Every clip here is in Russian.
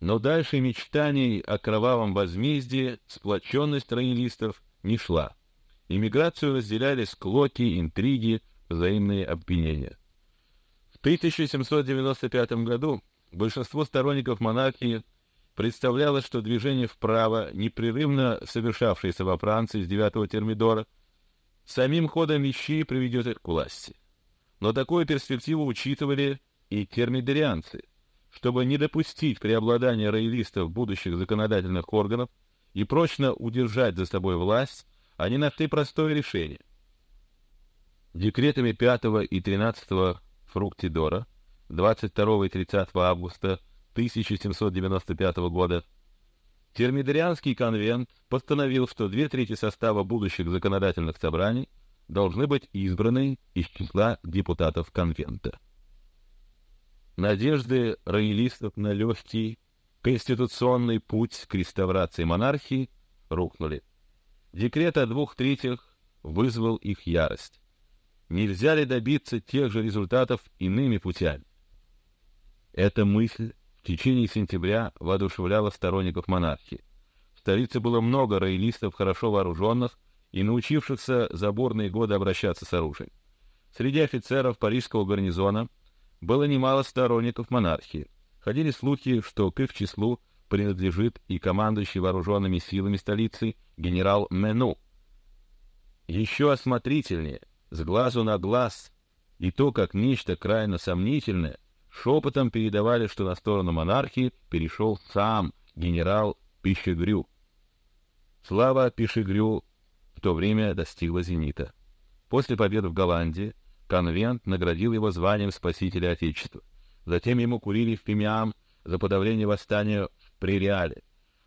Но дальше мечтаний о кровавом возмездии сплоченность роялистов не шла. Иммиграцию разделяли склоки, интриги, взаимные обвинения. В 1795 году большинство сторонников монархии представлялось, что движение вправо, непрерывно совершавшееся во Франции с девятого термидора, самим ходом вещей приведет их к власти. Но такую перспективу учитывали и термидорианцы – чтобы не допустить преобладания роялистов будущих законодательных органов и прочно удержать за собой власть, они нашли простое решение. Декретами 5 и 13 Фруктидора 22 и 30 августа 1795 года Термидорианский конвент постановил, что две трети состава будущих законодательных собраний должны быть избраны из числа депутатов конвента. Надежды роялистов на легкий конституционный путь к реставрации монархии рухнули. Декрет о двух третьих вызвал их ярость. Нельзя ли добиться тех же результатов иными путями? Эта мысль в течение сентября воодушевляла сторонников монархии. В столице было много роялистов, хорошо вооруженных и научившихся за бурные годы обращаться с оружием. Среди офицеров парижского гарнизона было немало сторонников монархии. Ходили слухи, что к их числу принадлежит и командующий вооруженными силами столицы генерал Мену. Еще осмотрительнее, с глазу на глаз, и то, как нечто крайне сомнительное, шепотом передавали, что на сторону монархии перешел сам генерал Пищегрю. Слава Пищегрю в то время достигла зенита. После победы в Голландии Конвент наградил его званием Спасителя Отечества. Затем ему курили в Пимиам за подавление восстания в Приреале.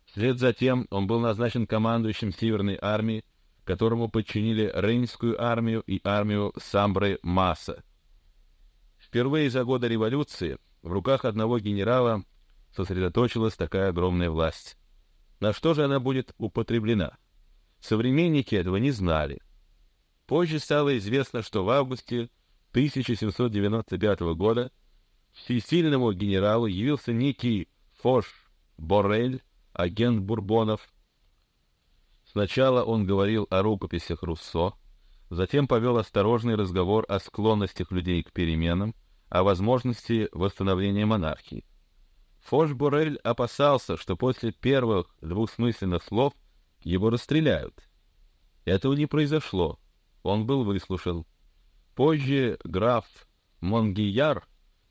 Вслед за тем он был назначен командующим Северной армией, которому подчинили Рейнскую армию и армию Самбры Масса. Впервые за годы революции в руках одного генерала сосредоточилась такая огромная власть. На что же она будет употреблена? Современники этого не знали. Позже стало известно, что в августе 1795 года всесильному генералу явился некий Фош Боррель, агент Бурбонов. Сначала он говорил о рукописях Руссо, затем повел осторожный разговор о склонностях людей к переменам, о возможности восстановления монархии. Фош Боррель опасался, что после первых двусмысленных слов его расстреляют. Этого не произошло он был выслушан. Позже граф Монгияр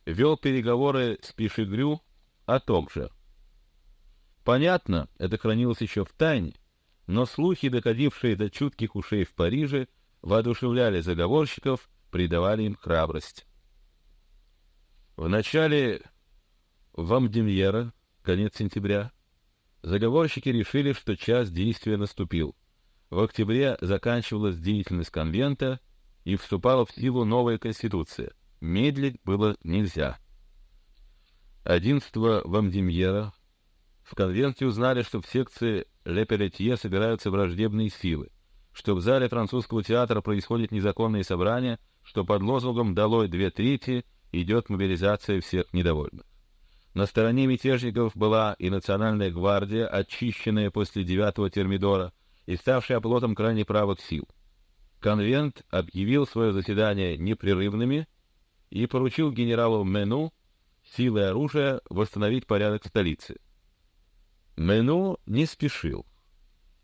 вел переговоры с Пишегрю о том же. Понятно, это хранилось еще в тайне, но слухи, доходившие до чутких ушей в Париже, воодушевляли заговорщиков, придавали им храбрость. В начале Вамдемьера, конец сентября, заговорщики решили, что час действия наступил. В октябре заканчивалась деятельность конвента и вступала в силу новая конституция. Медлить было нельзя. 11 Вамдемьера в конвенте узнали, что в секции Ле Пелетье собираются враждебные силы, что в зале французского театра происходит незаконное собрание, что под лозунгом «Долой две трети» идет мобилизация всех недовольных. На стороне мятежников была и национальная гвардия, очищенная после девятого термидора, и ставший оплотом крайне правых сил. Конвент объявил свое заседание непрерывными и поручил генералу Мену силой оружия восстановить порядок в столице. Мену не спешил.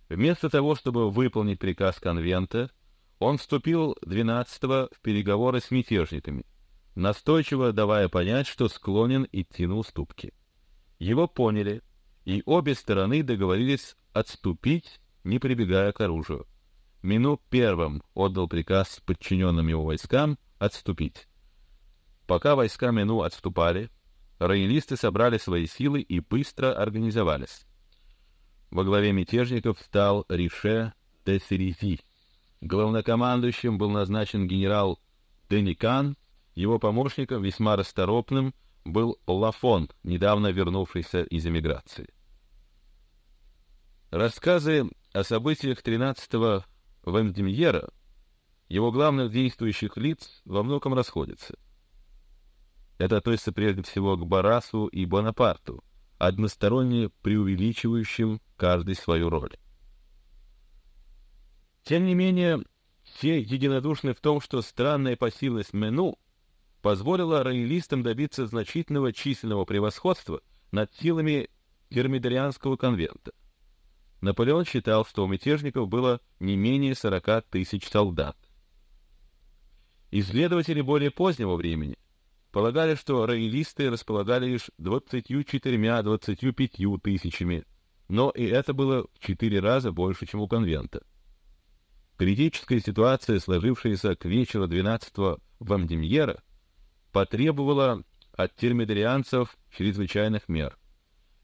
Вместо того, чтобы выполнить приказ конвента, он вступил 12-го в переговоры с мятежниками, настойчиво давая понять, что склонен идти на уступки. Его поняли, и обе стороны договорились отступить не прибегая к оружию. Мину первым отдал приказ подчиненным его войскам отступить. Пока войска Мину отступали, роялисты собрали свои силы и быстро организовались. Во главе мятежников стал Рише де Серези. Главнокомандующим был назначен генерал Деникан, его помощником, весьма расторопным, был Лафон, недавно вернувшийся из эмиграции. Рассказы о событиях 13-го Вендемьера его главных действующих лиц во многом расходятся. Это относится прежде всего к Барасу и Бонапарту, односторонне преувеличивающим каждый свою роль. Тем не менее, все единодушны в том, что странная пассивность Мену позволила роялистам добиться значительного численного превосходства над силами термидорианского конвента. Наполеон считал, что у мятежников было не менее 40 тысяч солдат. Исследователи более позднего времени полагали, что роялисты располагали лишь 24-25 тысячами, но и это было в четыре раза больше, чем у конвента. Критическая ситуация, сложившаяся к вечеру 12-го Вамдемьера, потребовала от термидорианцев чрезвычайных мер.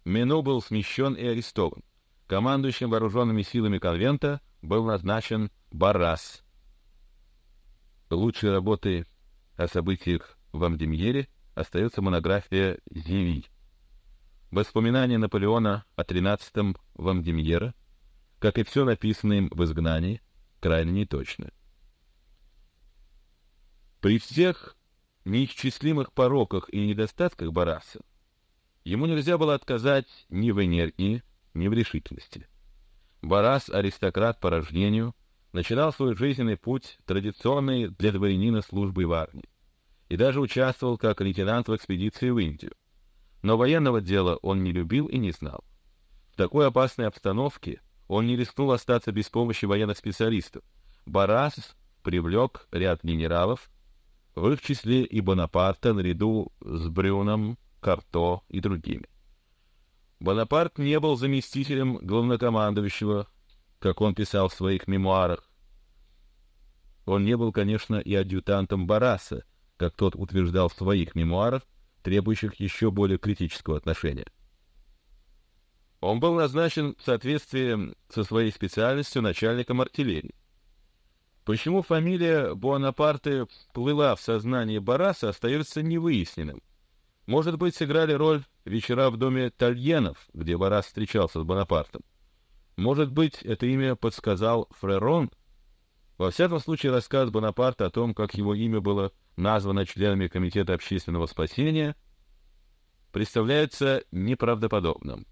Мену был смещен и арестован. Командующим вооруженными силами конвента был назначен Барас. Лучшей работой о событиях в Амдемьере остается монография Зиви. Воспоминания Наполеона о 13-м Вамдемьера, как и все написанное им в изгнании, крайне неточно. При всех неисчислимых пороках и недостатках Бараса ему нельзя было отказать ни в энергии, ни в решительности. Барас, аристократ по рождению, начинал свой жизненный путь традиционной для дворянина службы в армии и даже участвовал как лейтенант в экспедиции в Индию. Но военного дела он не любил и не знал. В такой опасной обстановке он не рискнул остаться без помощи военных специалистов. Барас привлек ряд генералов, в их числе и Бонапарта наряду с Брюном, Карто и другими. Бонапарт не был заместителем главнокомандующего, как он писал в своих мемуарах. Он не был, конечно, и адъютантом Бараса, как тот утверждал в своих мемуарах, требующих еще более критического отношения. Он был назначен в соответствии со своей специальностью начальником артиллерии. Почему фамилия Буанапарте всплыла в сознании Бараса, остается невыясненным. Может быть, сыграли роль вечера в доме Тальенов, где Барас встречался с Бонапартом. Может быть, это имя подсказал Фрерон. Во всяком случае, рассказ Бонапарта о том, как его имя было названо членами Комитета общественного спасения, представляется неправдоподобным.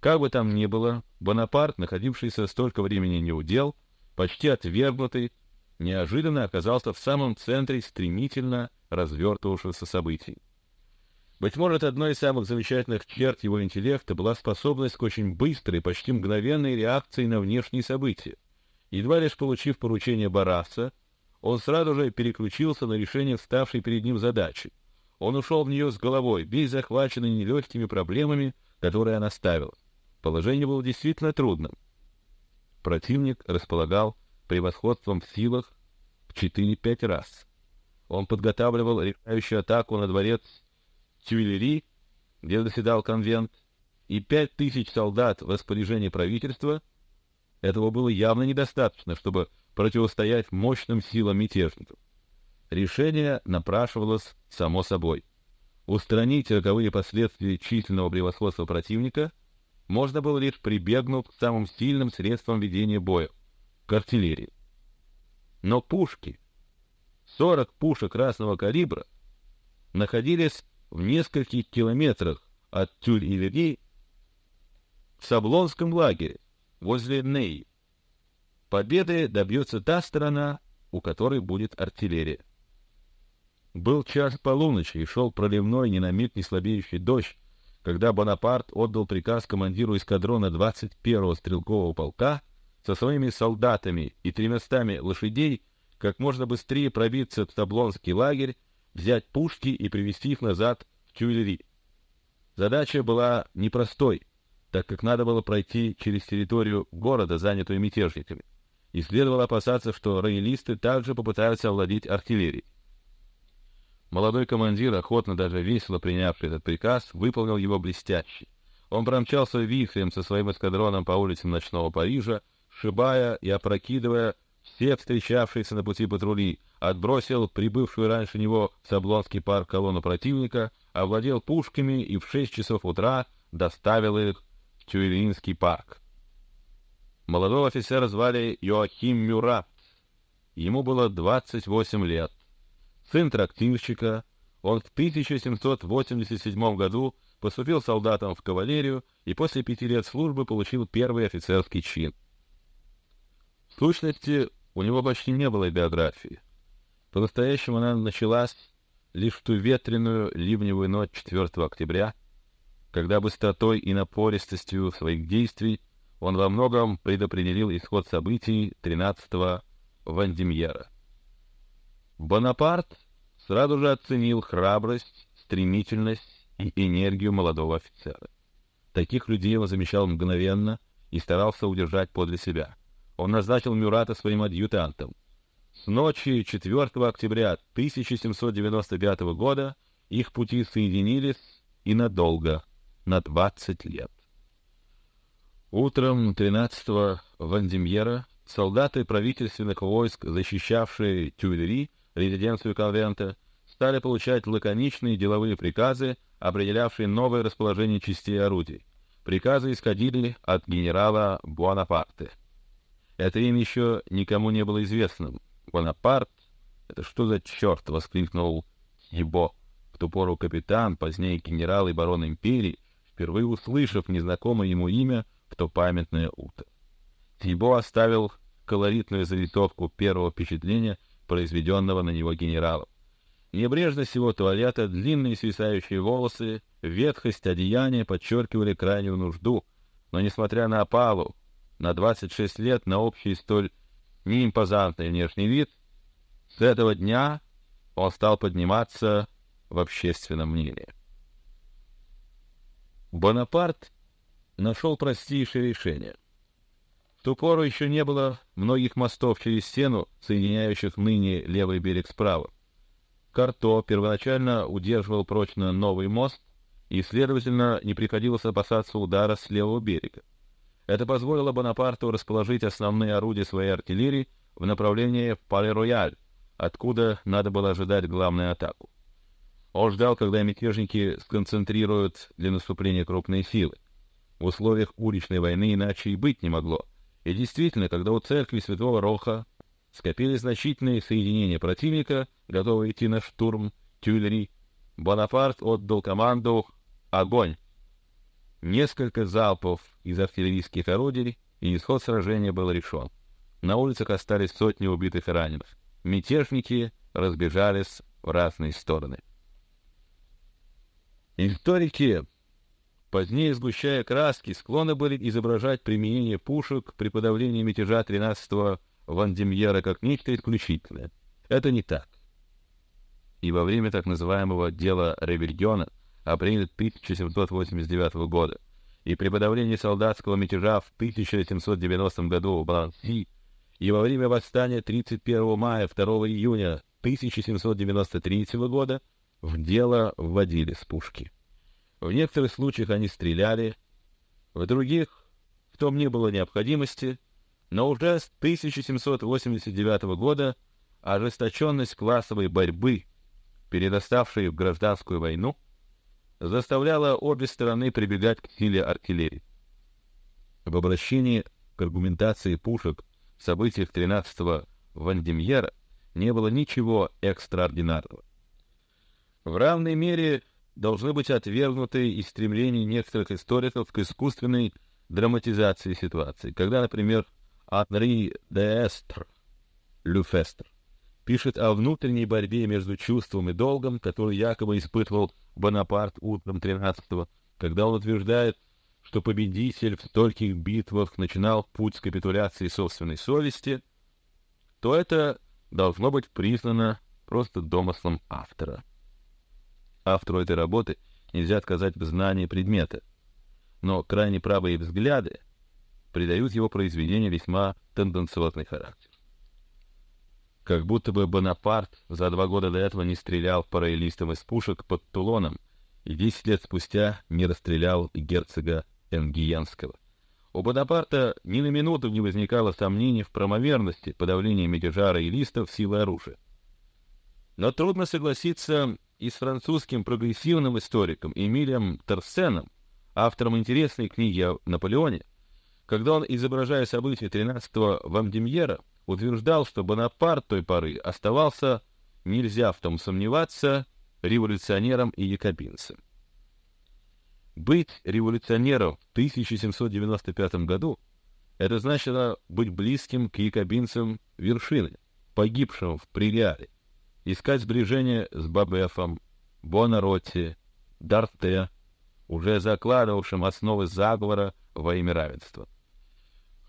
Как бы там ни было, Бонапарт, находившийся столько времени неудел, почти отвергнутый, неожиданно оказался в самом центре стремительно развертывавшихся событий. Быть может, одной из самых замечательных черт его интеллекта была способность к очень быстрой, почти мгновенной реакции на внешние события. Едва лишь получив поручение Бараса, он сразу же переключился на решение вставшей перед ним задачи. Он ушел в нее с головой, весь захваченный нелегкими проблемами, которые она ставила. Положение было действительно трудным. Противник располагал превосходством в силах в 4-5 раз. Он подготавливал решающую атаку на дворец Тюильри, где заседал конвент, и пять тысяч солдат в распоряжении правительства. Этого было явно недостаточно, чтобы противостоять мощным силам мятежников. Решение напрашивалось само собой. Устранить роковые последствия численного превосходства противника можно было лишь прибегнув к самым сильным средствам ведения боя — к артиллерии. Но пушки, 40 пушек разного калибра, находились в нескольких километрах от Тюль-Ильри в Саблонском лагере возле Ней. Победы добьется та сторона, у которой будет артиллерия. Был час полуночи и шел проливной, ни на миг не слабеющий дождь, когда Бонапарт отдал приказ командиру эскадрона 21-го стрелкового полка со своими солдатами и тремястами лошадей как можно быстрее пробиться в Таблонский лагерь, взять пушки и привести их назад в Тюильри. Задача была непростой, так как надо было пройти через территорию города, занятую мятежниками, и следовало опасаться, что роялисты также попытаются овладеть артиллерией. Молодой командир, охотно даже весело принявший этот приказ, выполнил его блестяще. Он промчался вихрем со своим эскадроном по улицам ночного Парижа, сшибая и опрокидывая все встречавшиеся на пути патрули, отбросил прибывшую раньше него в Саблонский парк колонну противника, овладел пушками и в шесть часов утра доставил их в Тюильринский парк. Молодого офицера звали Йоахим Мюрат. Ему было 28 лет сын трактирщика, он в 1787 году поступил солдатом в кавалерию и после пяти лет службы получил первый офицерский чин. В сущности, у него почти не было биографии. По-настоящему она началась лишь в ту ветреную ливневую ночь 4 октября, когда быстротой и напористостью своих действий он во многом предопределил исход событий 13-го Вандемьера. Бонапарт сразу же оценил храбрость, стремительность и энергию молодого офицера. Таких людей он замечал мгновенно и старался удержать подле себя. Он назначил Мюрата своим адъютантом. С ночи 4 октября 1795 года их пути соединились и надолго, на 20 лет. Утром 13-го Вандемьера солдаты правительственных войск, защищавшие Тюильри, резиденцию конвента, стали получать лаконичные деловые приказы, определявшие новое расположение частей орудий. Приказы исходили от генерала Буанапарте. Это им еще никому не было известным. Бонапарт — это что за черт? — воскликнул Ебо. В ту пору капитан, позднее генерал и барон империи, впервые услышав незнакомое ему имя в то памятное утро. Тибо оставил колоритную зарисовку первого впечатления, произведенного на него генералом. Небрежность его туалета, длинные свисающие волосы, ветхость одеяния подчеркивали крайнюю нужду, но, несмотря на опалу, на 26 лет, на общий столь неимпозантный внешний вид, с этого дня он стал подниматься в общественном мнении. Бонапарт нашел простейшее решение — в ту пору еще не было многих мостов через стену, соединяющих ныне левый берег с правым. Карто первоначально удерживал прочно новый мост, и, следовательно, не приходилось опасаться удара с левого берега. Это позволило Бонапарту расположить основные орудия своей артиллерии в направлении Пале-Рояль, откуда надо было ожидать главную атаку. Он ждал, когда мятежники сконцентрируют для наступления крупные силы. В условиях уличной войны иначе и быть не могло — и действительно, когда у церкви Святого Роха скопились значительные соединения противника, готовые идти на штурм Тюильри, Бонапарт отдал команду «Огонь!». Несколько залпов из артиллерийских орудий, и исход сражения был решен. На улицах остались сотни убитых и раненых. Мятежники разбежались в разные стороны. Историки Позднее, сгущая краски, склонны были изображать применение пушек при подавлении мятежа 13-го Вандемьера как нечто исключительное. Это не так. И во время так называемого дела Ревельона, апреля 1789 года, и при подавлении солдатского мятежа в 1790 году в Баланси, и во время восстания 31 мая 2 июня 1793 года в дело вводились пушки. В некоторых случаях они стреляли, в других в том не было необходимости, но уже с 1789 года ожесточенность классовой борьбы, перераставшей в гражданскую войну, заставляла обе стороны прибегать к силе артиллерии. В обращении к аргументации пушек в событиях 13-го Вандемьера не было ничего экстраординарного. В равной мере должны быть отвергнуты и стремления некоторых историков к искусственной драматизации ситуации, когда, например, Анри де Эстр, Люфестр, пишет о внутренней борьбе между чувством и долгом, который якобы испытывал Бонапарт утром 13-го, когда он утверждает, что победитель в стольких битвах начинал путь капитуляции собственной совести, то это должно быть признано просто домыслом автора. Автору этой работы нельзя отказать в знании предмета, но крайне правые взгляды придают его произведению весьма тенденциозный характер. Как будто бы Бонапарт за два года до этого не стрелял по роялистам из пушек под Тулоном и десять лет спустя не расстрелял герцога Энгиенского. У Бонапарта ни на минуту не возникало сомнений в правомерности подавления мятежа роялистов силой оружия. Но трудно согласиться и с французским прогрессивным историком Эмилием Терсеном, автором интересной книги о Наполеоне, когда он, изображая события 13-го Вамдемьера, утверждал, что Бонапарт той поры оставался, нельзя в том сомневаться, революционером и якобинцем. Быть революционером в 1795 году — это значило быть близким к якобинцам вершины, погибшим в Пририале, искать сближение с Бабефом, Бонаротти, Дарте, уже закладывавшим основы заговора во имя равенства.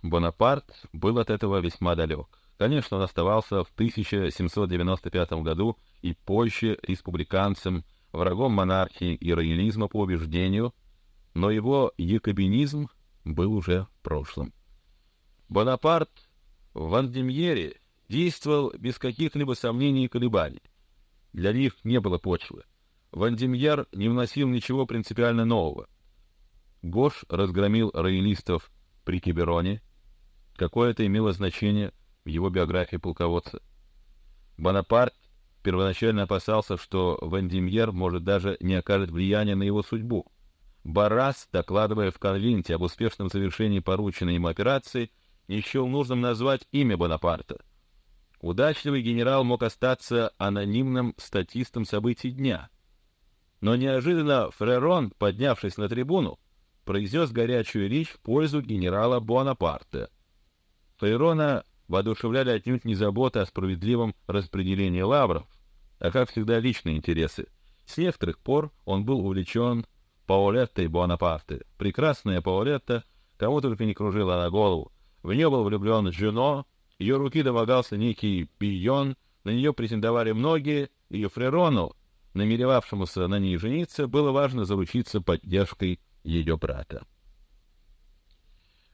Бонапарт был от этого весьма далек. Конечно, он оставался в 1795 году и позже республиканцем, врагом монархии и роялизма по убеждению, но его якобинизм был уже в прошлом. Бонапарт в Вандемьере действовал без каких-либо сомнений и колебаний. Для них не было почвы. Вандемьер не вносил ничего принципиально нового. Гош разгромил роялистов при Кибероне. Какое это имело значение в его биографии полководца? Бонапарт первоначально опасался, что Вандемьер может даже не окажет влияния на его судьбу. Баррас, докладывая в конвенте об успешном завершении порученной ему операции, не счел нужным назвать имя Бонапарта. Удачливый генерал мог остаться анонимным статистом событий дня. Но неожиданно Фрерон, поднявшись на трибуну, произнес горячую речь в пользу генерала Бонапарта. Фрерона воодушевляли отнюдь не заботы о справедливом распределении лавров, а, как всегда, личные интересы. С некоторых пор он был увлечен Паолеттой Буанапарте. Прекрасная Паолетта, кому только не кружила на голову. В нее был влюблен Жюно, ее руки домогался некий Бийон, на нее претендовали многие, и Фрерону, намеревавшемуся на ней жениться, было важно заручиться поддержкой ее брата.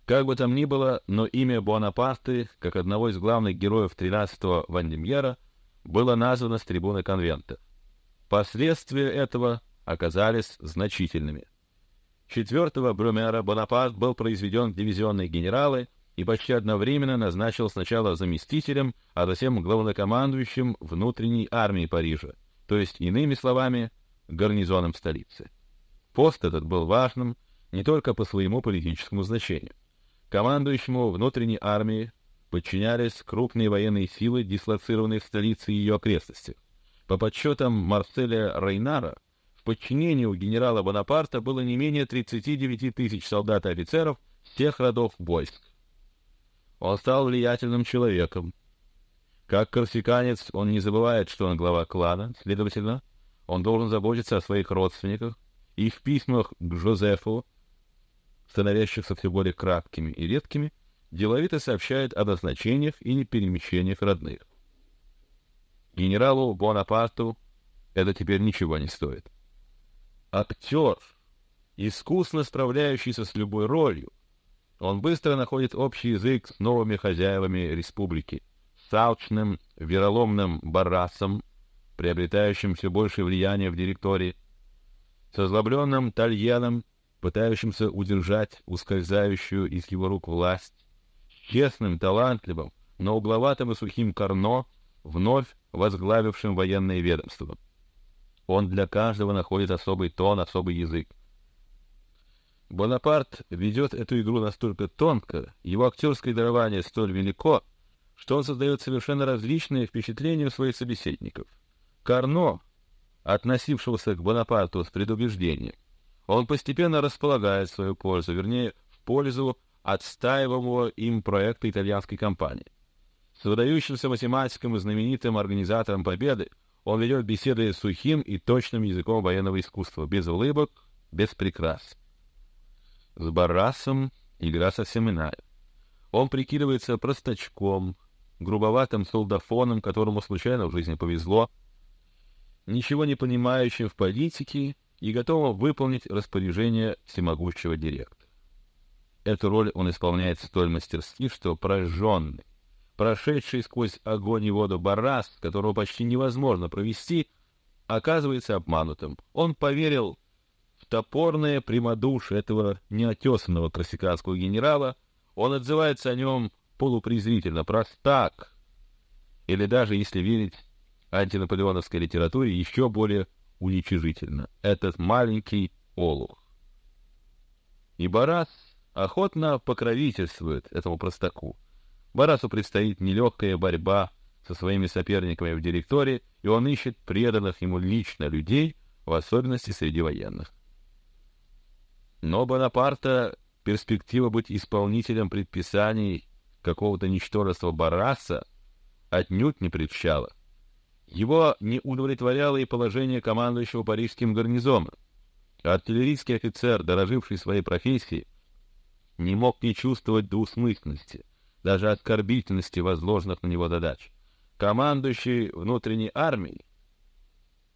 Как бы там ни было, но имя Буанапарты, как одного из главных героев 13-го Вандемьера, было названо с трибуны конвента. Последствия этого оказались значительными. 4 Брюмера Бонапарт был произведен в дивизионные генералы и почти одновременно назначил сначала заместителем, а затем главнокомандующим внутренней армии Парижа, то есть, иными словами, гарнизоном столицы. Пост этот был важным не только по своему политическому значению. Командующему внутренней армии подчинялись крупные военные силы, дислоцированные в столице и ее окрестностях. По подсчетам Марселя Рейнара, подчинении у генерала Бонапарта было не менее 39 тысяч солдат и офицеров всех родов войск. Он стал влиятельным человеком. Как корсиканец, он не забывает, что он глава клана, следовательно, он должен заботиться о своих родственниках, и в письмах к Жозефу, становящихся все более краткими и редкими, деловито сообщает о назначениях и перемещениях родных. Генералу Бонапарту это теперь ничего не стоит актер, искусно справляющийся с любой ролью. Он быстро находит общий язык с новыми хозяевами республики, с алчным, вероломным Баррасом, приобретающим все больше влияния в директории, с озлобленным Тальяном, пытающимся удержать ускользающую из его рук власть, честным, талантливым, но угловатым и сухим Карно, вновь возглавившим военное ведомство. Он для каждого находит особый тон, особый язык. Бонапарт ведет эту игру настолько тонко, его актерское дарование столь велико, что он создает совершенно различные впечатления у своих собеседников. Карно, относившегося к Бонапарту с предубеждением, он постепенно располагает свою пользу, вернее, в пользу отстаиваемого им проекта итальянской компании. С выдающимся математиком и знаменитым организатором победы он ведет беседы сухим и точным языком военного искусства, без улыбок, без прикрас. С Баррасом игра совсем иная. Он прикидывается простачком, грубоватым солдафоном, которому случайно в жизни повезло, ничего не понимающим в политике и готовым выполнить распоряжение всемогущего директора. Эту роль он исполняет столь мастерски, что прожженный, прошедший сквозь огонь и воду Баррас, которого почти невозможно провести, оказывается обманутым. Он поверил в топорное прямодушие этого неотесанного корсиканского генерала, он отзывается о нем полупрезрительно, простак, или даже, если верить антинаполеоновской литературе, еще более уничижительно. Этот маленький олух. И Барас охотно покровительствует этому простаку. Барасу предстоит нелегкая борьба со своими соперниками в директории, и он ищет преданных ему лично людей, в особенности среди военных. Но Бонапарта перспектива быть исполнителем предписаний какого-то ничтожества Бараса отнюдь не предвещала. Его не удовлетворяло и положение командующего парижским гарнизоном. Артиллерийский офицер, дороживший своей профессией, не мог не чувствовать двусмысленности, даже оскорбительности возложенных на него задач. Командующий внутренней армией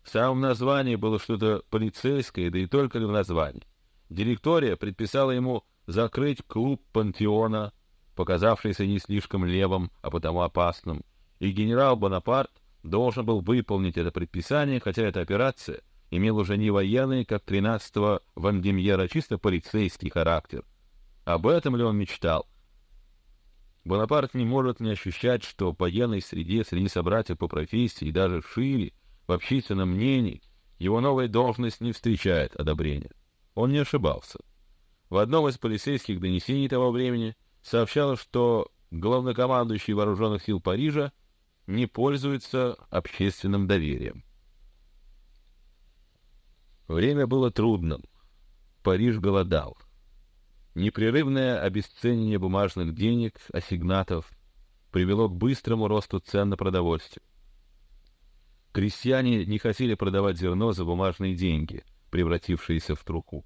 в самом названии было что-то полицейское, да и только в названии. Директория предписала ему закрыть клуб Пантеона, показавшийся не слишком левым, а потому опасным, и генерал Бонапарт должен был выполнить это предписание, хотя эта операция имела уже не военный, как 13-го Вандемьера, чисто полицейский характер. Об этом ли он мечтал? Бонапарт не может не ощущать, что по военной среде, среди собратьев по профессии и даже шире, в общественном мнении, его новая должность не встречает одобрения. Он не ошибался. В одном из полицейских донесений того времени сообщалось, что главнокомандующий вооруженных сил Парижа не пользуется общественным доверием. Время было трудным. Париж голодал. Непрерывное обесценивание бумажных денег, ассигнатов привело к быстрому росту цен на продовольствие. Крестьяне не хотели продавать зерно за бумажные деньги, превратившиеся в труху.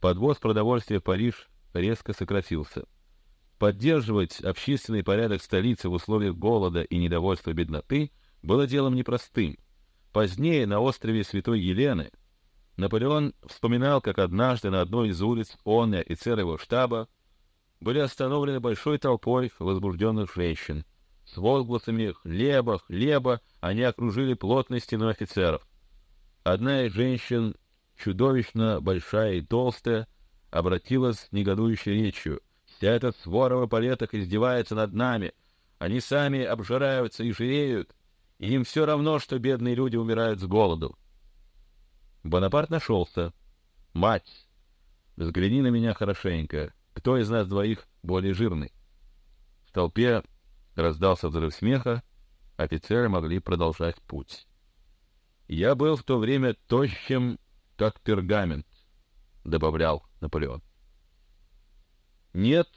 Подвоз продовольствия в Париж резко сократился. Поддерживать общественный порядок столицы в условиях голода и недовольства бедноты было делом непростым. Позднее на острове Святой Елены Наполеон вспоминал, как однажды на одной из улиц он и офицеры его штаба были остановлены большой толпой возбужденных женщин — с возгласами «Хлеба! Хлеба!» они окружили плотной стеной офицеров. Одна из женщин, чудовищно большая и толстая, обратилась негодующей речью. «Вся эта свора в эполетах издевается над нами. Они сами обжираются и жиреют, и им все равно, что бедные люди умирают с голоду». Бонапарт нашелся. «Мать, взгляни на меня хорошенько. Кто из нас двоих более жирный?» В толпе Раздался взрыв смеха, офицеры могли продолжать путь. Я был в то время тощим, как пергамент, добавлял Наполеон. Нет,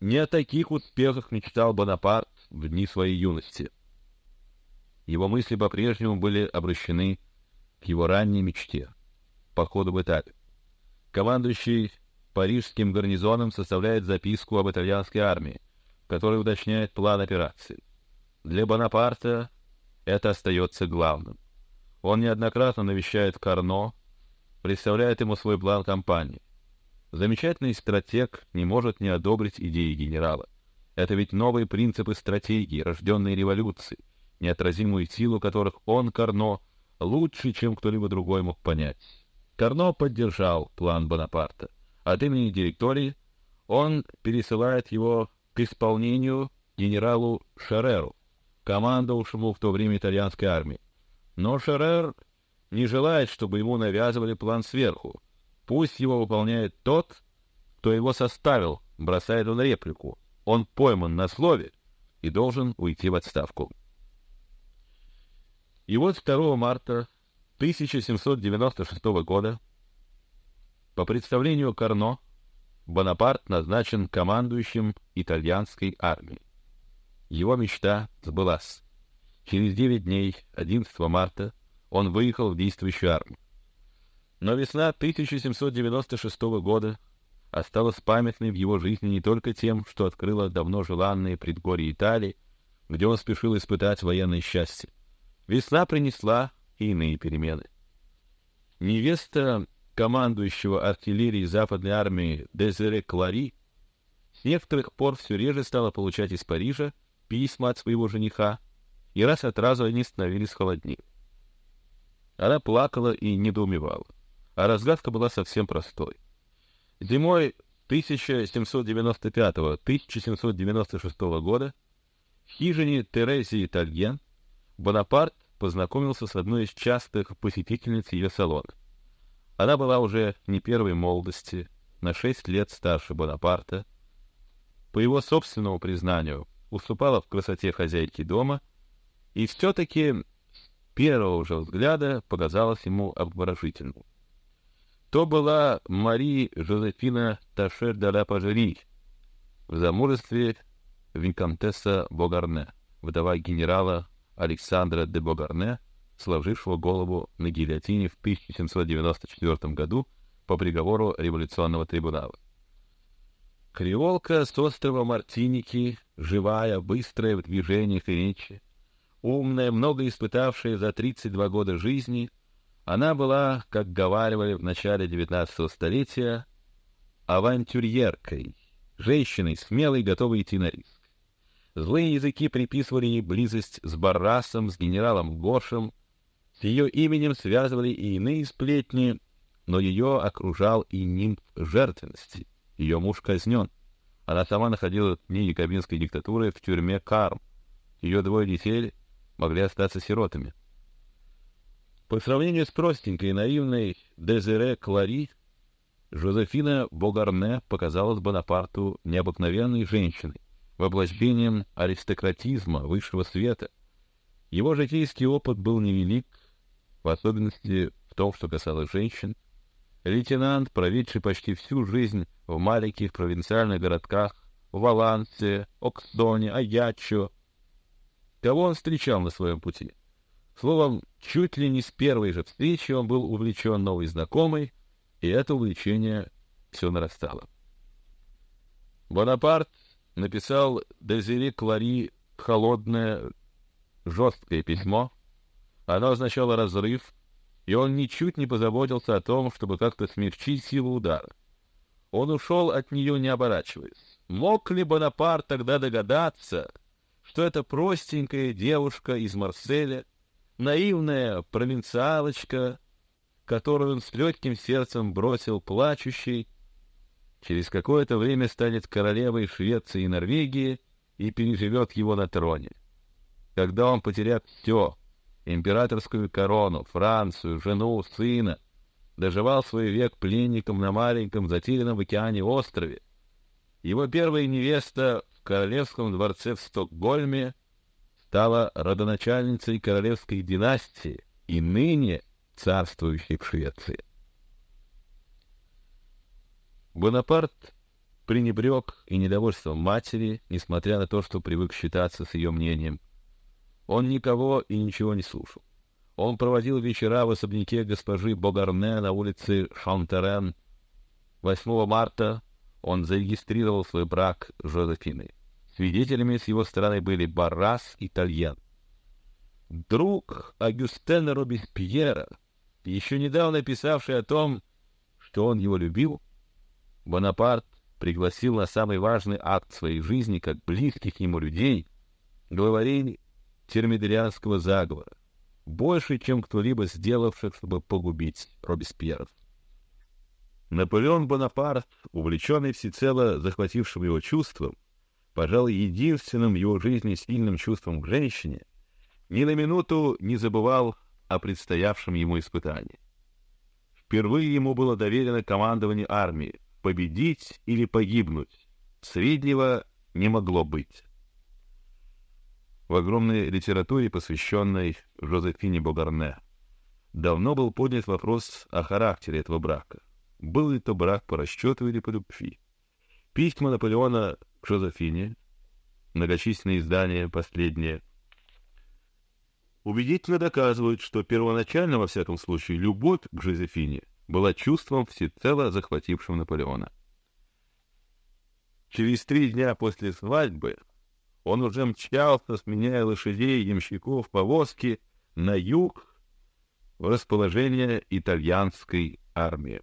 не о таких успехах мечтал Бонапарт в дни своей юности. Его мысли по-прежнему были обращены к его ранней мечте — походу в Италию. Командующий парижским гарнизоном составляет записку об итальянской армии который уточняет план операции. Для Бонапарта это остается главным. Он неоднократно навещает Карно, представляет ему свой план кампании. Замечательный стратег не может не одобрить идеи генерала. Это ведь новые принципы стратегии, рожденные революцией, неотразимую силу которых он, Карно, лучше, чем кто-либо другой мог понять. Карно поддержал план Бонапарта. От имени директории он пересылает его к исполнению генералу Шереру, командовавшему в то время итальянской армией. Но Шерер не желает, чтобы ему навязывали план сверху. Пусть его выполняет тот, кто его составил, бросает он реплику. Он пойман на слове и должен уйти в отставку. И вот 2 марта 1796 года по представлению Карно Бонапарт назначен командующим итальянской армией. Его мечта сбылась. Через девять дней, 11 марта, он выехал в действующую армию. Но весна 1796 года осталась памятной в его жизни не только тем, что открыла давно желанные предгорья Италии, где он спешил испытать военное счастье. Весна принесла и иные перемены. Невеста командующего артиллерией Западной армии Дезере Клари, с некоторых пор все реже стала получать из Парижа письма от своего жениха, и раз от разу они становились холоднее. Она плакала и недоумевала, а разгадка была совсем простой. Зимой 1795-1796 года в хижине Терезии Тальен Бонапарт познакомился с одной из частых посетительниц ее салона. Она была уже не первой молодости, на шесть лет старше Бонапарта. По его собственному признанию, уступала в красоте хозяйки дома, и все-таки с первого же взгляда показалась ему обворожительной. То была Мари Жозефина Ташер де ла Пажери, в замужестве Виконтесса Богарне, вдова генерала Александра де Богарне, сложившего голову на гильотине в 1794 году по приговору революционного трибунала. Креолка с острова Мартиники, живая, быстрая в движениях и речи, умная, много испытавшая за 32 года жизни, она была, как говаривали в начале XIX столетия, авантюрьеркой, женщиной смелой, готовой идти на риск. Злые языки приписывали ей близость с Баррасом, с генералом Гошем, с ее именем связывали и иные сплетни, но ее окружал и нимб жертвенности. Ее муж казнен. Она сама находилась в дни якобинской диктатуры в тюрьме Карм. Ее двое детей могли остаться сиротами. По сравнению с простенькой и наивной Дезире Клари, Жозефина Богарне показалась Бонапарту необыкновенной женщиной, воплощением аристократизма высшего света. Его житейский опыт был невелик, в особенности в том, что касалось женщин. Лейтенант, проведший почти всю жизнь в маленьких провинциальных городках, в Валансе, Оксоне, Аячо, кого он встречал на своем пути? Словом, чуть ли не с первой же встречи он был увлечен новой знакомой, и это увлечение все нарастало. Бонапарт написал Дезире Клари холодное, жесткое письмо. Оно означало разрыв, и он ничуть не позаботился о том, чтобы как-то смягчить силу удара. Он ушел от нее, не оборачиваясь. Мог ли Бонапарт тогда догадаться, что эта простенькая девушка из Марселя, наивная провинциалочка, которую он с легким сердцем бросил плачущей, через какое-то время станет королевой Швеции и Норвегии и переживет его на троне. Когда он потеряет все — императорскую корону, Францию, жену, сына, доживал свой век пленником на маленьком затерянном в океане острове, его первая невеста королевском дворце в Стокгольме, стала родоначальницей королевской династии и ныне царствующей в Швеции. Бонапарт пренебрег и недовольством матери, несмотря на то, что привык считаться с ее мнением. Он никого и ничего не слушал. Он проводил вечера в особняке госпожи Богарне на улице Шантерен. 8 марта он зарегистрировал свой брак с Жозефиной. Свидетелями с его стороны были Баррас и Тальян. Друг Агюстена Робеспьера, еще недавно писавший о том, что он его любил, Бонапарт пригласил на самый важный акт своей жизни, как близких ему людей, главарей термидорианского заговора, больше, чем кто-либо сделавших, чтобы погубить Робеспьеров. Наполеон Бонапарт, увлеченный всецело захватившим его чувством, пожалуй, единственным в его жизни сильным чувством к женщине, ни на минуту не забывал о предстоявшем ему испытании. Впервые ему было доверено командование армии, победить или погибнуть. Среднего не могло быть. В огромной литературе, посвященной Жозефине Богарне, давно был поднят вопрос о характере этого брака. Был ли это брак по расчету или по любви? Письма Наполеона Жозефине, многочисленные издания, последние, убедительно доказывают, что первоначально, во всяком случае, любовь к Жозефине была чувством всецело захватившим Наполеона. Через три дня после свадьбы он уже мчался, сменяя лошадей, ямщиков, повозки на юг в расположение итальянской армии.